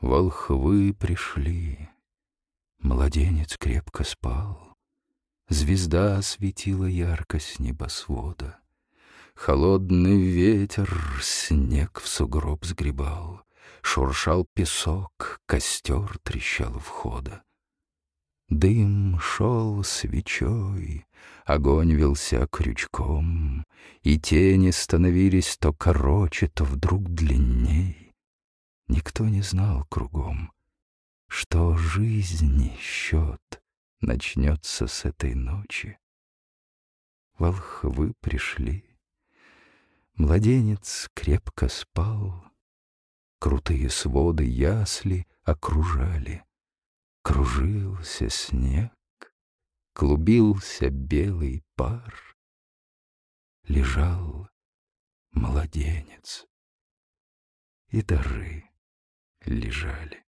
Волхвы пришли, младенец крепко спал, Звезда светила ярко с небосвода. Холодный ветер снег в сугроб сгребал, Шуршал песок, костер трещал у входа. Дым шел свечой, огонь вился крючком, И тени становились то короче, то вдруг длинней. Никто не знал кругом, что жизни счет начнется с этой ночи. Волхвы пришли, младенец крепко спал, Крутые своды ясли окружали, Кружился снег, клубился белый пар, Лежал младенец, и дары лежали.